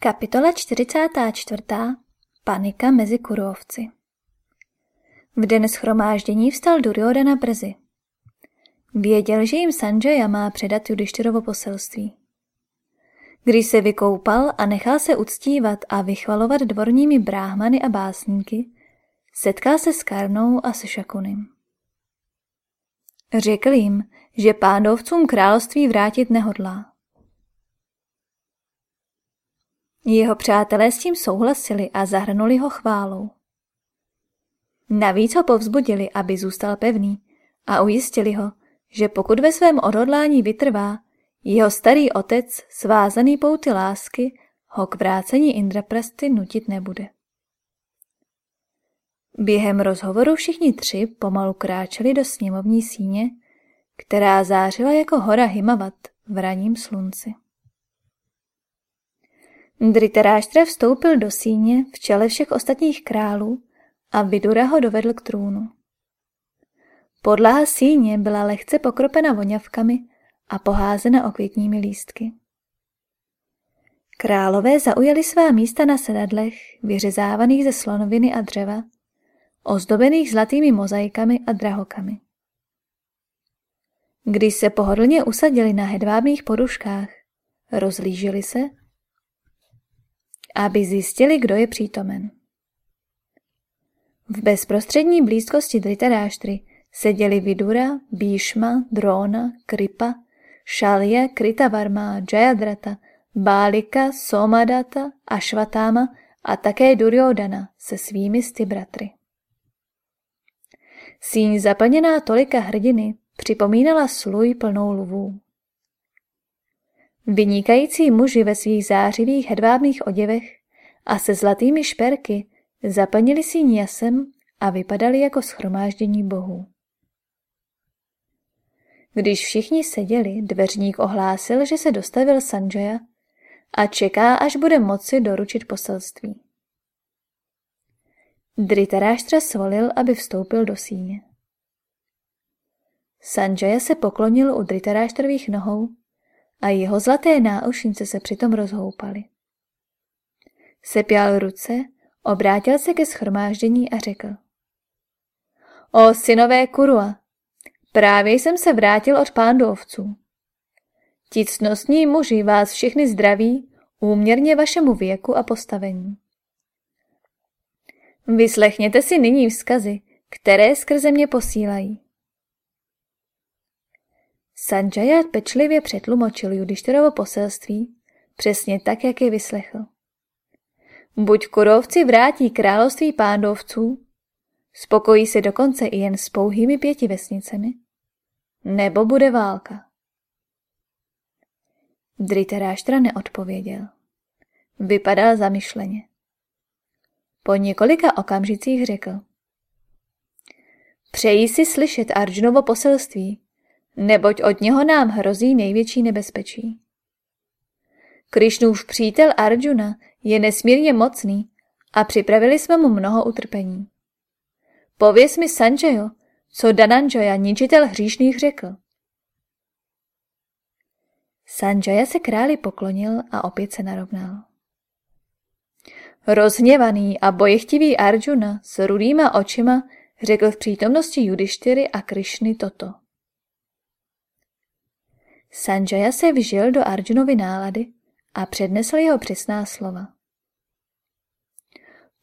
Kapitola 44. Panika mezi kurovci V den schromáždění vstal Duryodhana brzy. Věděl, že jim Sanjaya má předat Judištyrovo poselství. Když se vykoupal a nechal se uctívat a vychvalovat dvorními bráhmany a básníky, setkal se s Karnou a se Šakunem. Řekl jim, že pándovcům království vrátit nehodlá. Jeho přátelé s tím souhlasili a zahrnuli ho chválou. Navíc ho povzbudili, aby zůstal pevný a ujistili ho, že pokud ve svém odhodlání vytrvá, jeho starý otec, svázaný pouty lásky, ho k vrácení Indraprasty nutit nebude. Během rozhovoru všichni tři pomalu kráčeli do sněmovní síně, která zářila jako hora Himavat v raním slunci. Dritaráštra vstoupil do síně v čele všech ostatních králů a Vidura ho dovedl k trůnu. Podlaha síně byla lehce pokropena voňavkami a poházena okvětními lístky. Králové zaujali svá místa na sedadlech, vyřezávaných ze slonoviny a dřeva, ozdobených zlatými mozaikami a drahokami. Když se pohodlně usadili na hedvábných poduškách, rozlížili se aby zjistili, kdo je přítomen. V bezprostřední blízkosti Dritaráštry seděli Vidura, Bíšma, Drona, Kripa, Šalje, Kritavarma, Jayadrata, Bálika, Somadata, Ašvatáma a také Duryodana se svými sty bratry. Síň zaplněná tolika hrdiny připomínala sluj plnou lvů. Vynikající muži ve svých zářivých hedvábných oděvech a se zlatými šperky zaplnili si jasem a vypadali jako schromáždění bohů. Když všichni seděli, dveřník ohlásil, že se dostavil Sanjaya a čeká, až bude moci doručit poselství. Dritaráštra svolil, aby vstoupil do síně. Sanjaya se poklonil u Dritaráštrových nohou a jeho zlaté náušnice se přitom rozhoupaly. Sepěl ruce, obrátil se ke schromáždění a řekl. O synové Kurua, právě jsem se vrátil od pándovců. Ti cnostní muži vás všechny zdraví, úměrně vašemu věku a postavení. Vyslechněte si nyní vzkazy, které skrze mě posílají. Sanjaya pečlivě přetlumočil Judištyrovo poselství, přesně tak, jak je vyslechl. Buď kurovci vrátí království pándovců, spokojí se dokonce i jen s pouhými pěti vesnicemi, nebo bude válka. Dritaráštra neodpověděl. Vypadal zamyšleně. Po několika okamžicích řekl. Přeji si slyšet Arjunovo poselství, neboť od něho nám hrozí největší nebezpečí. Krišnův přítel Arjuna je nesmírně mocný a připravili jsme mu mnoho utrpení. Pověz mi, Sanjayo, co Dananjaya, ničitel hříšných, řekl. Sanjaya se králi poklonil a opět se narovnal. Rozhněvaný a bojechtivý Arjuna s rudýma očima řekl v přítomnosti Judištyry a Krišny toto. Sanjaya se vžil do Arjunovy nálady a přednesl jeho přesná slova.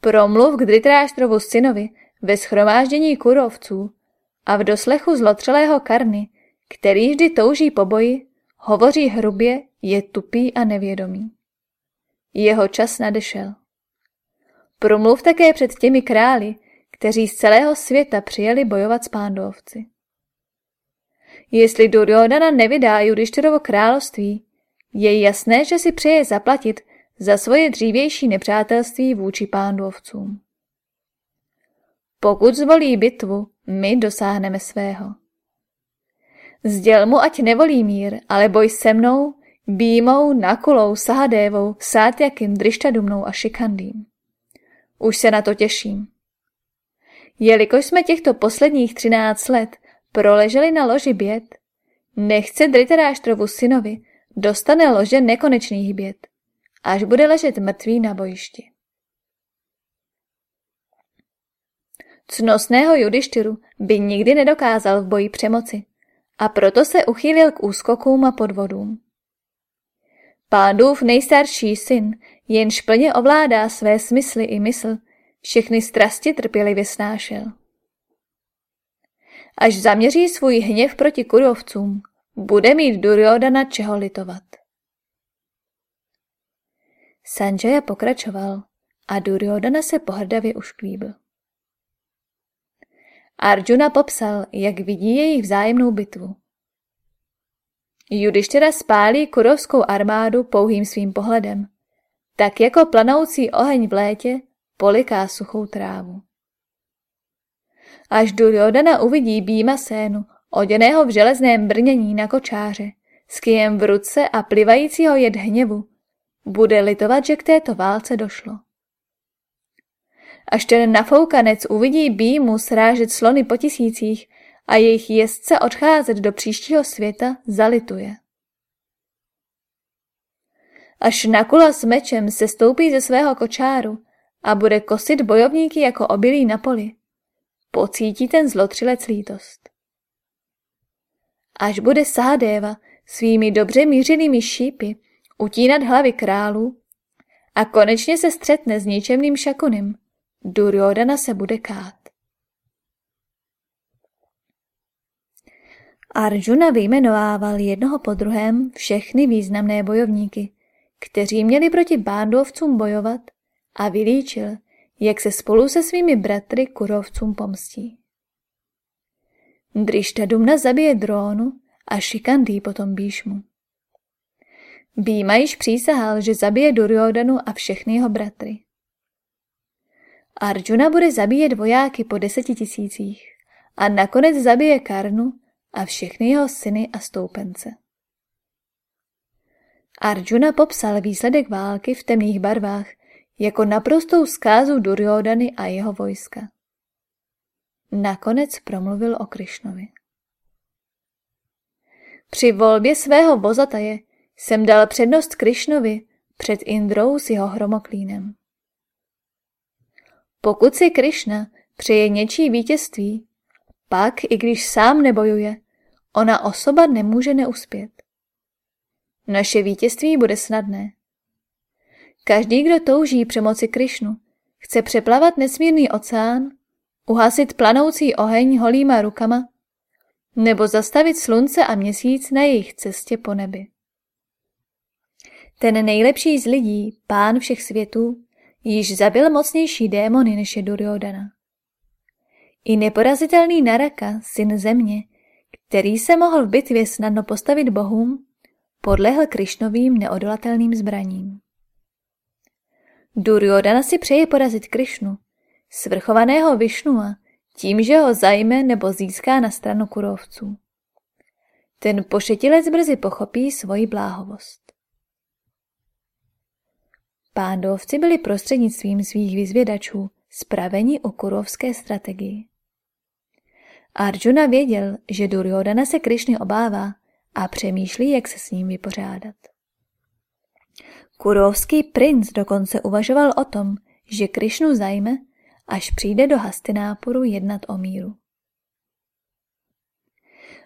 Promluv k Dhritarashtrovu synovi ve schromáždění kurovců a v doslechu zlotřelého karny, který vždy touží po boji, hovoří hrubě, je tupý a nevědomý. Jeho čas nadešel. Promluv také před těmi králi, kteří z celého světa přijeli bojovat s pándovci. Jestli Duryodhana nevydá Judištyrovo království, je jasné, že si přeje zaplatit za svoje dřívější nepřátelství vůči pándovcům. Pokud zvolí bitvu, my dosáhneme svého. Zděl mu, ať nevolí mír, ale boj se mnou, Bímou, Nakulou, Sahadévou, Sátjakim, Drištadumnou a Šikandým. Už se na to těším. Jelikož jsme těchto posledních třináct let proleželi na loži běd, nechce Dritaráštrovu synovi dostane lože nekonečných běd až bude ležet mrtvý na bojišti. Cnostného judištyru by nikdy nedokázal v boji přemoci a proto se uchýlil k úskokům a podvodům. Pádův nejstarší syn, jenž plně ovládá své smysly i mysl, všechny strasti trpělivě snášel. Až zaměří svůj hněv proti kurovcům, bude mít Duryodana čeho litovat. Sanjaya pokračoval a Duryodana se pohrdavě ušklíbil. Arjuna popsal, jak vidí jejich vzájemnou bitvu. Judištěra spálí kurovskou armádu pouhým svým pohledem, tak jako planoucí oheň v létě poliká suchou trávu. Až Duryodana uvidí Býma Sénu, oděného v železném brnění na kočáře, s kijem v ruce a plivajícího jed hněvu, bude litovat, že k této válce došlo. Až ten nafoukanec uvidí Býmu srážet slony po tisících a jejich jezdce odcházet do příštího světa, zalituje. Až Nakula s mečem se stoupí ze svého kočáru a bude kosit bojovníky jako obilí na poli, pocítí ten zlotřilec lítost. Až bude Sádéva svými dobře mířenými šípy utínat hlavy králů a konečně se střetne s ničemným šakunem, Duryodana se bude kát. Arjuna vyjmenovával jednoho po druhém všechny významné bojovníky, kteří měli proti bándovcům bojovat a vylíčil, jak se spolu se svými bratry kurovcům pomstí. Dumna zabije drónu a Šikandý potom Bíšmu. Býma již přísahal, že zabije Duryodanu a všechny jeho bratry. Arjuna bude zabíjet vojáky po deseti tisících a nakonec zabije Karnu a všechny jeho syny a stoupence. Arjuna popsal výsledek války v temných barvách jako naprostou zkázu Duryodany a jeho vojska. Nakonec promluvil o Krišnovi. Při volbě svého vozataje jsem dal přednost Krišnovi před Indrou s jeho hromoklínem. Pokud si Krišna přeje něčí vítězství, pak, i když sám nebojuje, ona osoba nemůže neuspět. Naše vítězství bude snadné. Každý, kdo touží přemoci Krišnu, chce přeplavat nesmírný oceán, uhasit planoucí oheň holýma rukama, nebo zastavit slunce a měsíc na jejich cestě po nebi. Ten nejlepší z lidí, pán všech světů, již zabil mocnější démony než je Duryodana. I neporazitelný Naraka, syn země, který se mohl v bitvě snadno postavit bohům, podlehl Krišnovým neodolatelným zbraním. Duryodana si přeje porazit Krišnu, svrchovaného Višnua, tím, že ho zajme nebo získá na stranu kurovců. Ten pošetilec brzy pochopí svoji bláhovost. Pándovci byli prostřednictvím svých vyzvědačů spraveni o kurovské strategii. Arjuna věděl, že Duryodhana se Krišny obává a přemýšlí, jak se s ním vypořádat. Kurovský princ dokonce uvažoval o tom, že Krišnu zajme, až přijde do Hastináporu jednat o míru.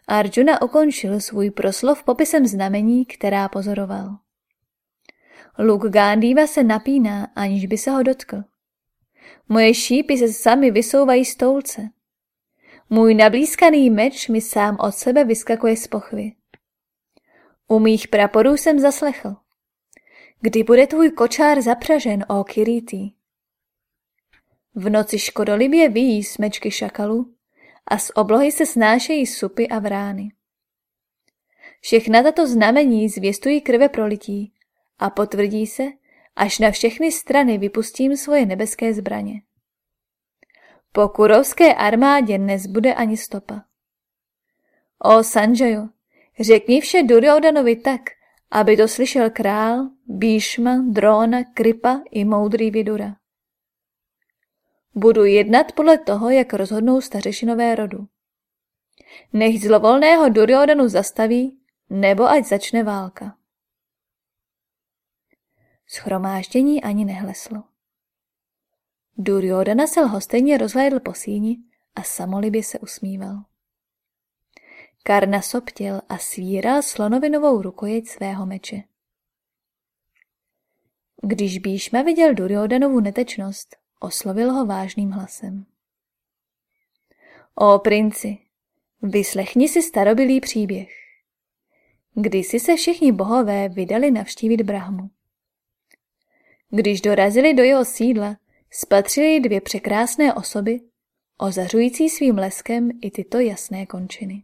Arjuna ukončil svůj proslov popisem znamení, která pozoroval. Luk Gandhiva se napíná, aniž by se ho dotkl. Moje šípy se sami vysouvají z toulce. Můj nablízkaný meč mi sám od sebe vyskakuje z pochvy. U mých praporů jsem zaslechl. Kdy bude tvůj kočár zapřažen, o Kiriti? V noci škodolibě vyjí smečky šakalu a z oblohy se snášejí supy a vrány. Všechna tato znamení zvěstují krve prolití a potvrdí se, až na všechny strany vypustím svoje nebeské zbraně. Po kurovské armádě nezbude ani stopa. O Sanjayo, řekni vše Duryodanovi tak, aby to slyšel král, Bíšma, Drona, Kripa i moudrý Vidura. Budu jednat podle toho, jak rozhodnou stařešinové rodu. Nech zlovolného Duryodanu zastaví, nebo ať začne válka. Schromáždění ani nehleslo. Duryodhana se lhostejně rozhlédl po síni a samolibě se usmíval. Karna soptěl a svíral slonovinovou rukojeť svého meče. Když Bíšma viděl Duryodanovu netečnost, oslovil ho vážným hlasem. O princi, vyslechni si starobilý příběh. Kdysi se všichni bohové vydali navštívit Brahmu. Když dorazili do jeho sídla, spatřili dvě překrásné osoby, ozařující svým leskem i tyto jasné končiny.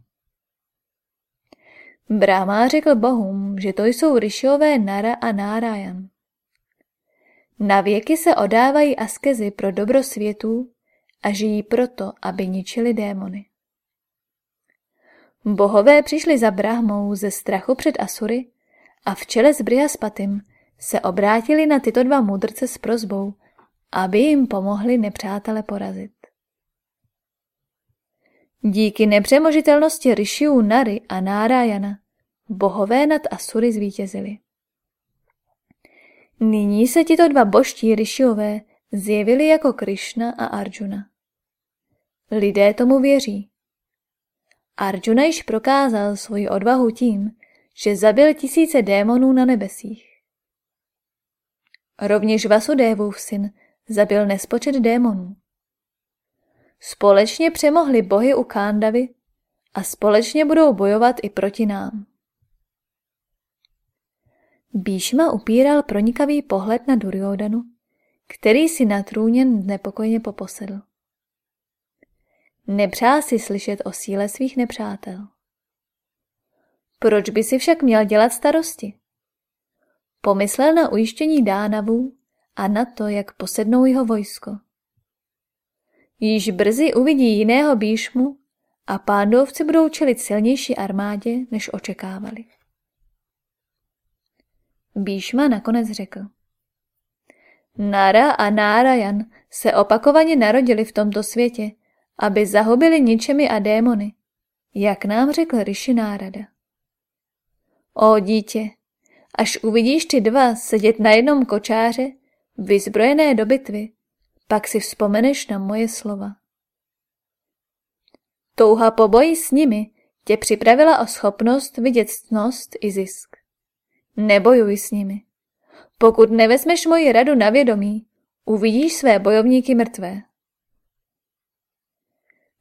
Brahma řekl bohům, že to jsou ryšiové Nara a Nárajan. Na věky se odávají askezy pro dobro světů a žijí proto, aby ničili démony. Bohové přišli za Brahmou ze strachu před Asury a v čele s Brihaspatim se obrátili na tyto dva mudrce s prozbou, aby jim pomohli nepřátele porazit. Díky nepřemožitelnosti Rishiů Nary a Nárajana bohové nad Asury zvítězili. Nyní se tito dva božtí Rishiové zjevili jako Krishna a Arjuna. Lidé tomu věří. Arjuna již prokázal svoji odvahu tím, že zabil tisíce démonů na nebesích. Rovněž Vasudevův syn zabil nespočet démonů. Společně přemohli bohy u Kándavy a společně budou bojovat i proti nám. Bíšma upíral pronikavý pohled na Duryodanu, který si na trůně nepokojně poposedl. Nepřál si slyšet o síle svých nepřátel. Proč by si však měl dělat starosti? Pomyslel na ujištění Dánavů a na to, jak posednou jeho vojsko. Již brzy uvidí jiného bíšmu a pándovci budou čelit silnější armádě, než očekávali. Bíšma nakonec řekl. Nara a Nárajan se opakovaně narodili v tomto světě, aby zahubili ničemi a démony, jak nám řekl Rishi Nárada. O dítě, až uvidíš ty dva sedět na jednom kočáře, vyzbrojené do bitvy, pak si vzpomeneš na moje slova. Touha po boji s nimi tě připravila o schopnost vidět ctnost i zisk. Nebojuj s nimi. Pokud nevezmeš moji radu na vědomí, uvidíš své bojovníky mrtvé.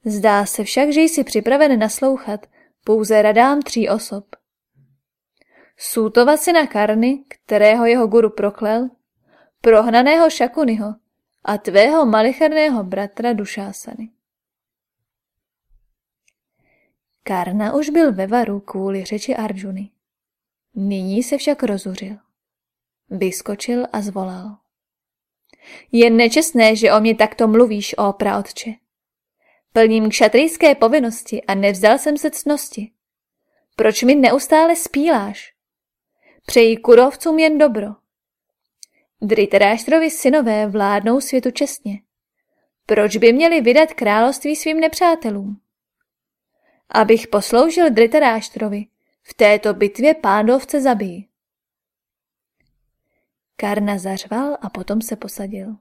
Zdá se však, že jsi připraven naslouchat pouze radám tří osob. Sútova syna Karny, kterého jeho guru proklel, prohnaného Šakuniho a tvého malicherného bratra Dušásany. Karna už byl ve varu kvůli řeči Arjuny. Nyní se však rozuřil. Vyskočil a zvolal. Je nečestné, že o mě takto mluvíš, o praotče. Plním kšatrijské povinnosti a nevzdal jsem se cnosti. Proč mi neustále spíláš? Přeji kurovcům jen dobro. Dritaráštrovi synové vládnou světu čestně. Proč by měli vydat království svým nepřátelům? Abych posloužil Dritaráštrovi, v této bitvě pándovce zabijí. Karna zařval a potom se posadil.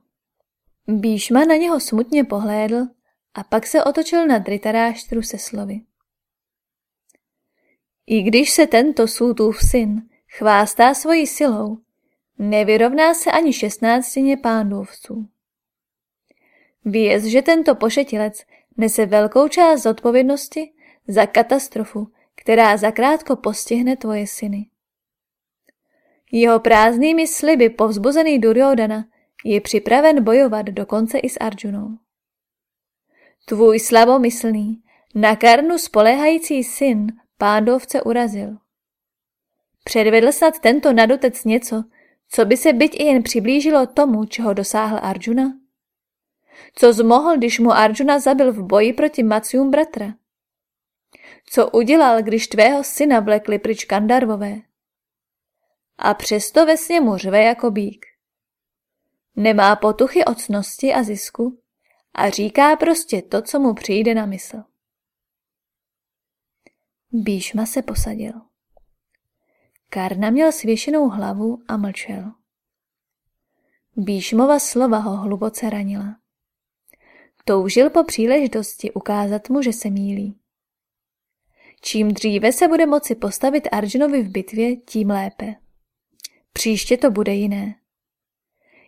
Bíšma na něho smutně pohlédl a pak se otočil na Dritaráštru se slovy. I když se tento Sútův syn chvástá svojí silou, nevyrovná se ani šestnáctině pándovců. Věz, že tento pošetilec nese velkou část zodpovědnosti za katastrofu, která zakrátko postihne tvoje syny. Jeho prázdnými sliby povzbuzený Duryodana je připraven bojovat dokonce i s Arjunou. Tvůj slabomyslný, na karnu spolehající syn pándovce urazil. Předvedl snad tento nadutec něco, co by se byť i jen přiblížilo tomu, čeho dosáhl Arjuna? Co zmohl, když mu Arjuna zabil v boji proti Matsyum bratra? Co udělal, když tvého syna vlekli pryč kandarvové? A přesto ve sněmu řve jako bík. Nemá potuchy o cnosti a zisku a říká prostě to, co mu přijde na mysl. Bíšma se posadil. Karna měl svěšenou hlavu a mlčel. Bíšmova slova ho hluboce ranila. Toužil po příležitosti ukázat mu, že se mílí. Čím dříve se bude moci postavit Arjunovi v bitvě, tím lépe. Příště to bude jiné.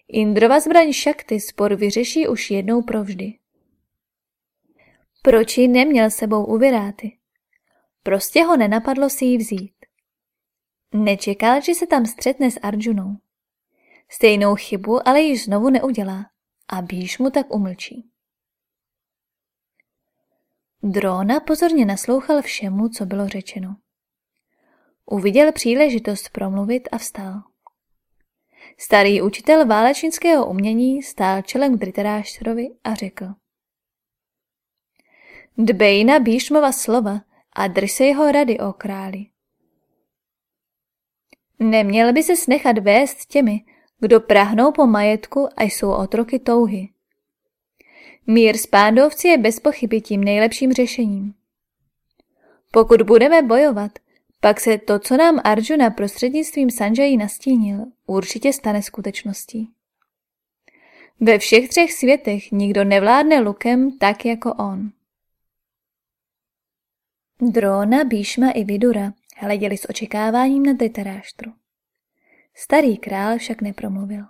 Indrova zbraň Šakty spor vyřeší už jednou provždy. Proč ji neměl sebou u Viráty? Prostě ho nenapadlo si ji vzít. Nečekal, že se tam střetne s Arjunou. Stejnou chybu ale již znovu neudělá a Bíš mu tak umlčí. Drona pozorně naslouchal všemu, co bylo řečeno. Uviděl příležitost promluvit a vstal. Starý učitel válečnického umění stál čelem k Dritaráštrovi a řekl. Dbej na Bíšmova slova a drž se jeho rady o králi. Neměl by se snechat vést těmi, kdo prahnou po majetku a jsou otroky touhy. Mír s pándovci je bez pochyby tím nejlepším řešením. Pokud budeme bojovat, pak se to, co nám Arjuna prostřednictvím Sanjayi nastínil, určitě stane skutečností. Ve všech třech světech nikdo nevládne lukem tak jako on. Drona, Bíšma i Vidura hleděli s očekáváním na Dritaráštru. Starý král však nepromluvil.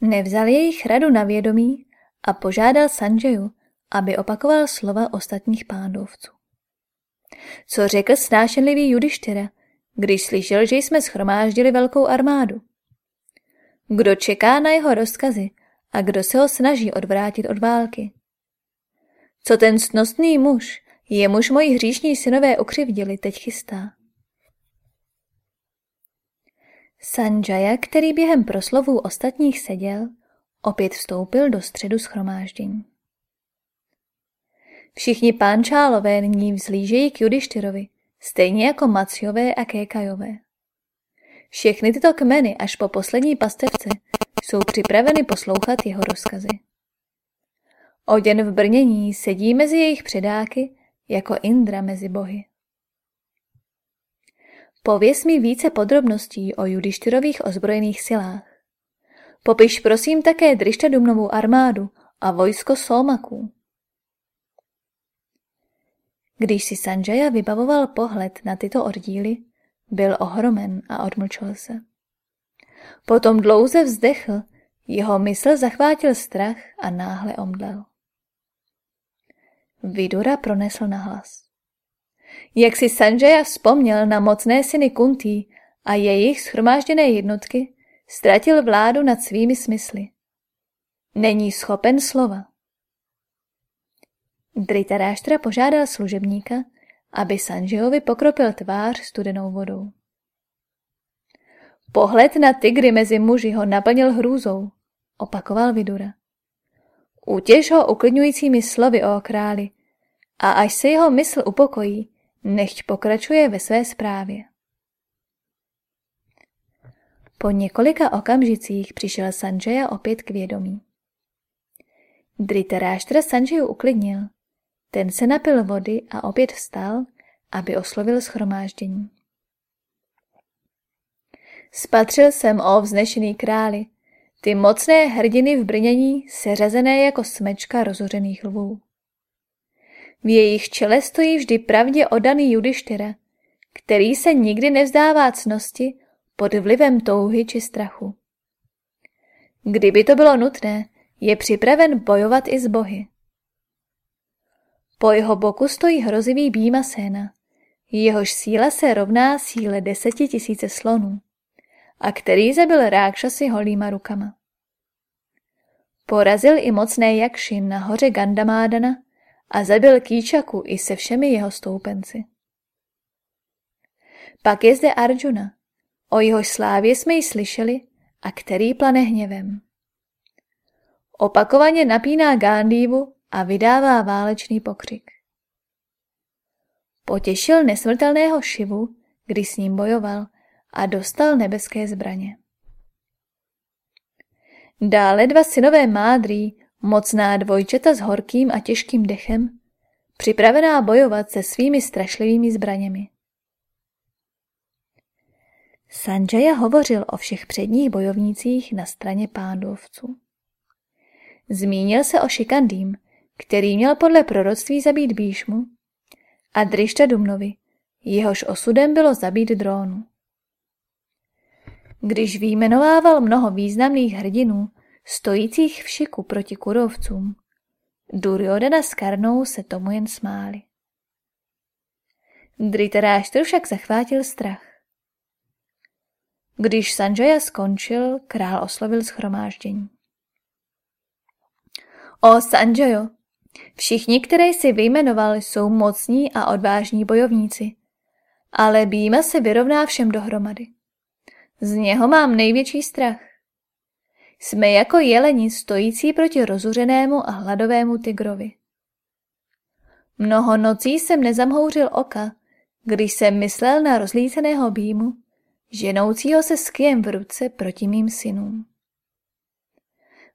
Nevzal jejich radu na vědomí a požádal Sanjayu, aby opakoval slova ostatních pándovců. Co řekl snášenlivý Judištěra, když slyšel, že jsme schromáždili velkou armádu? Kdo čeká na jeho rozkazy a kdo se ho snaží odvrátit od války? Co ten snosný muž, jemuž moji hříšní synové ukřivdili, teď chystá? Sanjaya, který během proslovů ostatních seděl, opět vstoupil do středu schromáždění. Všichni pánčálové nyní vzlížejí k Judištyrovi, stejně jako Maciové a Kékajové. Všechny tyto kmeny až po poslední pastevce jsou připraveny poslouchat jeho rozkazy. Oděn v brnění sedí mezi jejich předáky jako Indra mezi bohy. Pověz mi více podrobností o Judištyrových ozbrojených silách. Popiš prosím také Drištadumnovou armádu a vojsko Solmaků. Když si Sanjaya vybavoval pohled na tyto oddíly, byl ohromen a odmlčel se. Potom dlouze vzdechl, jeho mysl zachvátil strach a náhle omdlel. Vidura pronesl nahlas. Jak si Sanjaya vzpomněl na mocné syny Kuntý a jejich schromážděné jednotky, ztratil vládu nad svými smysly. Není schopen slova. Dritaráštra požádal služebníka, aby Sanjayovi pokropil tvář studenou vodou. Pohled na tygry mezi muži ho naplnil hrůzou, opakoval Vidura. Utěž ho uklidňujícími slovy o králi a až se jeho mysl upokojí, nechť pokračuje ve své zprávě. Po několika okamžicích přišel Sanjaya opět k vědomí. Dritaráštra Sanjayu uklidnil. Ten se napil vody a opět vstal, aby oslovil schromáždění. Spatřil jsem, o vznešený králi, ty mocné hrdiny v brnění seřazené jako smečka rozořených lvů. V jejich čele stojí vždy pravdě odaný Judištyra, který se nikdy nevzdává cnosti pod vlivem touhy či strachu. Kdyby to bylo nutné, je připraven bojovat i s bohy. Po jeho boku stojí hrozivý Býma Séna, jehož síla se rovná síle deseti tisíce slonů a který zabil rákšasy holýma rukama. Porazil i mocné Jakšin na hoře Gandamádana a zabil Kýčaku i se všemi jeho stoupenci. Pak je zde Arjuna, o jehož slávě jsme ji slyšeli a který plane hněvem. Opakovaně napíná Gandhivu a vydává válečný pokřik. Potěšil nesmrtelného Šivu, když s ním bojoval a dostal nebeské zbraně. Dále dva synové Mádrý Mocná dvojčata s horkým a těžkým dechem, připravená bojovat se svými strašlivými zbraněmi. Sanjaya hovořil o všech předních bojovnících na straně pándovců. Zmínil se o Šikandým, který měl podle proroctví zabít Bíšmu, a Dumnovi, jehož osudem bylo zabít drónu. Když výjmenovával mnoho významných hrdinů, stojících v šiku proti kurovcům, Duryodhana s Karnou se tomu jen smáli. Dritaráštr však zachvátil strach. Když Sanjaya skončil, král oslovil schromáždění. O Sanjayo, všichni, které si vyjmenoval, jsou mocní a odvážní bojovníci, ale Býma se vyrovná všem dohromady. Z něho mám největší strach. Jsme jako jeleni stojící proti rozuřenému a hladovému tygrovi. Mnoho nocí jsem nezamhouřil oka, když jsem myslel na rozlíceného býmu, ženoucího se s kijem v ruce proti mým synům.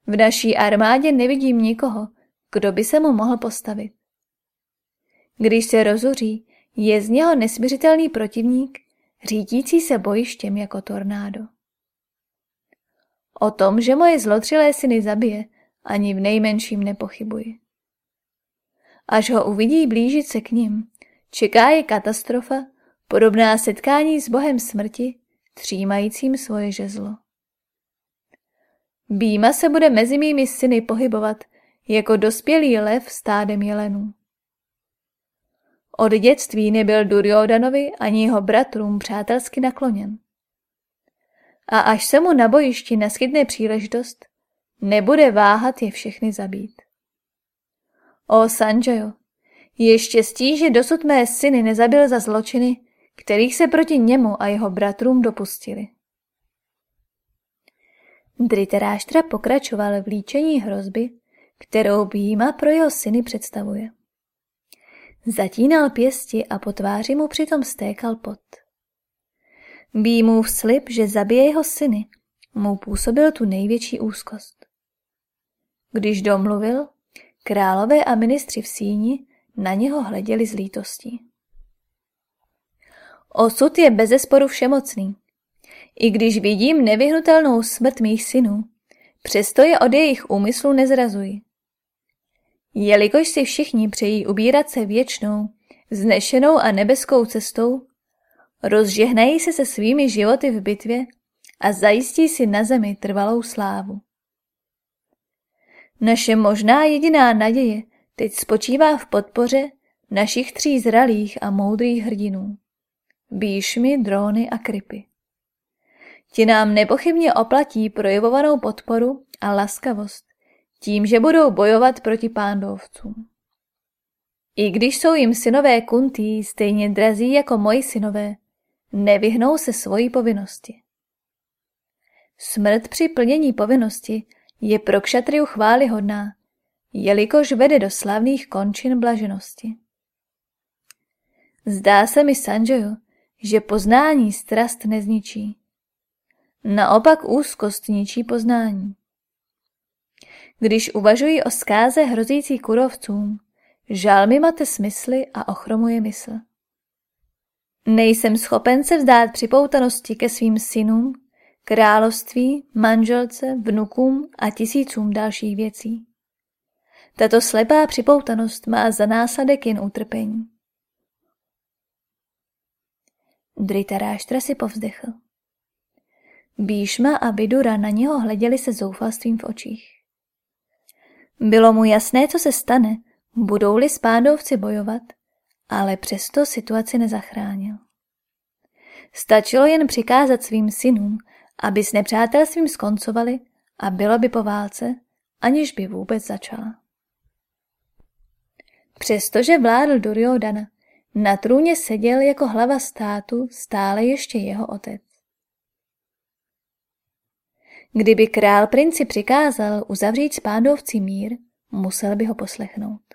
V naší armádě nevidím nikoho, kdo by se mu mohl postavit. Když se rozuří, je z něho nesměřitelný protivník, řídící se bojištěm jako tornádo. O tom, že moje zlotřilé syny zabije, ani v nejmenším nepochybuji. Až ho uvidí blížit se k ním, čeká je katastrofa, podobná setkání s bohem smrti, třímajícím svoje žezlo. Býma se bude mezi mými syny pohybovat jako dospělý lev stádem jelenů. Od dětství nebyl Duryodanovi ani jeho bratrům přátelsky nakloněn. A až se mu na bojišti naskytne příležitost, nebude váhat je všechny zabít. O Sanjayo, je štěstí, že dosud mé syny nezabil za zločiny, kterých se proti němu a jeho bratrům dopustili. Dritaráštra pokračoval v líčení hrozby, kterou Býma pro jeho syny představuje. Zatínal pěsti a po tváři mu přitom stékal pot. Býmův slib, že zabije jeho syny, mu působil tu největší úzkost. Když domluvil, králové a ministři v síni na něho hleděli s lítostí. Osud je bezesporu všemocný. I když vidím nevyhnutelnou smrt mých synů, přesto je od jejich úmyslu nezrazuji. Jelikož si všichni přejí ubírat se věčnou, znešenou a nebeskou cestou, rozžehnají se se svými životy v bitvě a zajistí si na zemi trvalou slávu. Naše možná jediná naděje teď spočívá v podpoře našich tří zralých a moudrých hrdinů. Bíšmy, dróny a krypy. Ti nám nepochybně oplatí projevovanou podporu a laskavost tím, že budou bojovat proti pándovcům. I když jsou jim synové kuntý stejně drazí jako moji synové, nevyhnou se svojí povinnosti. Smrt při plnění povinnosti je pro kšatriu chválihodná, jelikož vede do slavných končin blaženosti. Zdá se mi, Sanjoyo, že poznání strast nezničí. Naopak úzkost ničí poznání. Když uvažuji o zkáze hrozící kurovcům, žál mi mate smysly a ochromuje mysl. Nejsem schopen se vzdát připoutanosti ke svým synům, království, manželce, vnukům a tisícům dalších věcí. Tato slepá připoutanost má za následek jen utrpení. Dritaráštra si povzdechl. Bíšma a Vidura na něho hleděli se zoufalstvím v očích. Bylo mu jasné, co se stane, budou-li spádovci bojovat, ale přesto situaci nezachránil. Stačilo jen přikázat svým synům, aby s nepřátelstvím skoncovali a bylo by po válce, aniž by vůbec začala. Přestože vládl Duryodhana, na trůně seděl jako hlava státu stále ještě jeho otec. Kdyby král princi přikázal uzavřít spádovci mír, musel by ho poslechnout.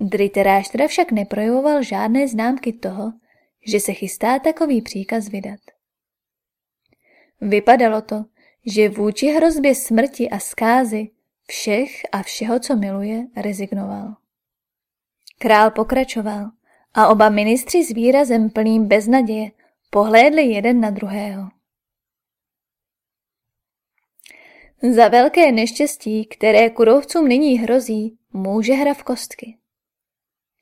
Dritaráštra však neprojevoval žádné známky toho, že se chystá takový příkaz vydat. Vypadalo to, že vůči hrozbě smrti a zkázy všech a všeho, co miluje, rezignoval. Král pokračoval a oba ministři s výrazem plným beznaděje pohlédli jeden na druhého. Za velké neštěstí, které kurovcům nyní hrozí, může hra v kostky.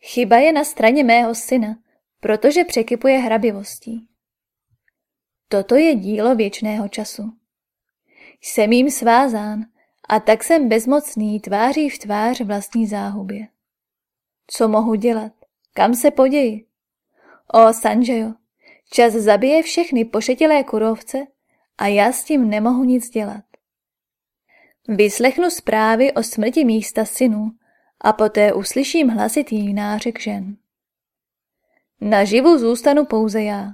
Chyba je na straně mého syna, protože překypuje hrabivostí. Toto je dílo věčného času. Jsem jim svázán a tak jsem bezmocný tváří v tvář vlastní záhubě. Co mohu dělat? Kam se poději? O, Sanjayo, čas zabije všechny pošetilé kurovce a já s tím nemohu nic dělat. Vyslechnu zprávy o smrti místa synů a poté uslyším hlasitý nářek žen. Naživu zůstanu pouze já.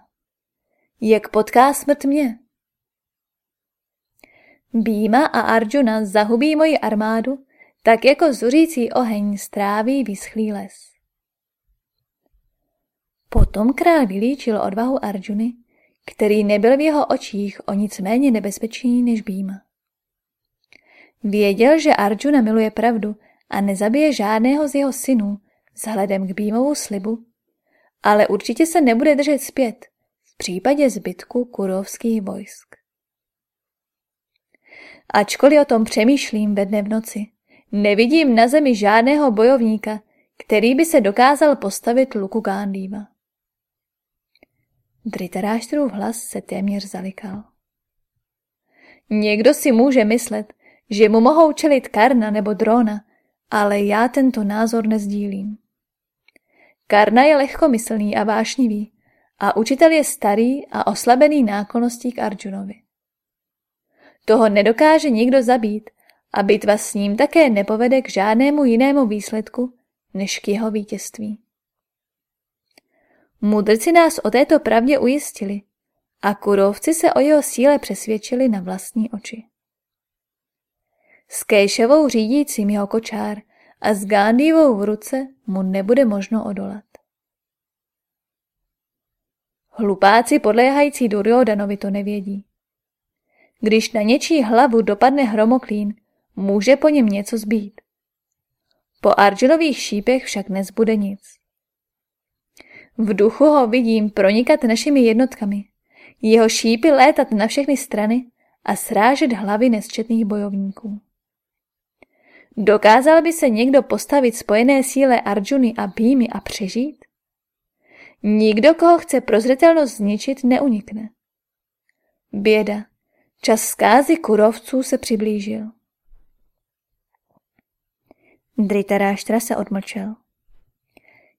Jak potká smrt mě? Býma a Arjuna zahubí moji armádu, tak jako zuřící oheň stráví vyschlý les. Potom král vylíčil odvahu Arjuny, který nebyl v jeho očích o nic méně nebezpečný než Býma. Věděl, že Arjuna miluje pravdu a nezabije žádného z jeho synů vzhledem k Bímovu slibu, ale určitě se nebude držet zpět v případě zbytku kurovských vojsk. Ačkoliv o tom přemýšlím ve dne v noci, nevidím na zemi žádného bojovníka, který by se dokázal postavit luku Gándýva. Dritaráštrův hlas se téměř zalikal. Někdo si může myslet, že mu mohou čelit Karna nebo Drona, ale já tento názor nezdílím. Karna je lehkomyslný a vášnivý a učitel je starý a oslabený náklonností k Arjunovi. Toho nedokáže nikdo zabít a bitva s ním také nepovede k žádnému jinému výsledku, než k jeho vítězství. Mudrci nás o této pravdě ujistili a kurovci se o jeho síle přesvědčili na vlastní oči. S Kejševou řídícím jeho kočár a s Gándívou v ruce mu nebude možno odolat. Hlupáci podléhající Duryodanovi to nevědí. Když na něčí hlavu dopadne hromoklín, může po něm něco zbýt. Po Arjunových šípech však nezbude nic. V duchu ho vidím pronikat našimi jednotkami, jeho šípy létat na všechny strany a srážet hlavy nesčetných bojovníků. Dokázal by se někdo postavit spojené síle Arjuny a Bímy a přežít? Nikdo, koho chce prozřetelnost zničit, neunikne. Běda. Čas zkázy kurovců se přiblížil. Dritaráštra se odmlčel.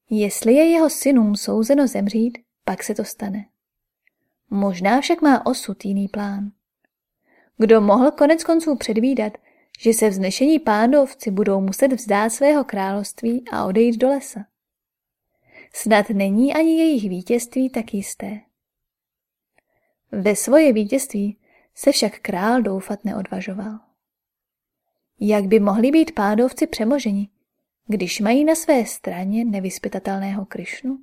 Jestli je jeho synům souzeno zemřít, pak se to stane. Možná však má osud jiný plán. Kdo mohl konec konců předvídat, že se vznešení pánovci budou muset vzdát svého království a odejít do lesa. Snad není ani jejich vítězství tak jisté. Ve svoje vítězství se však král doufat neodvažoval. Jak by mohli být pádovci přemoženi, když mají na své straně nevyspytatelného Krišnu?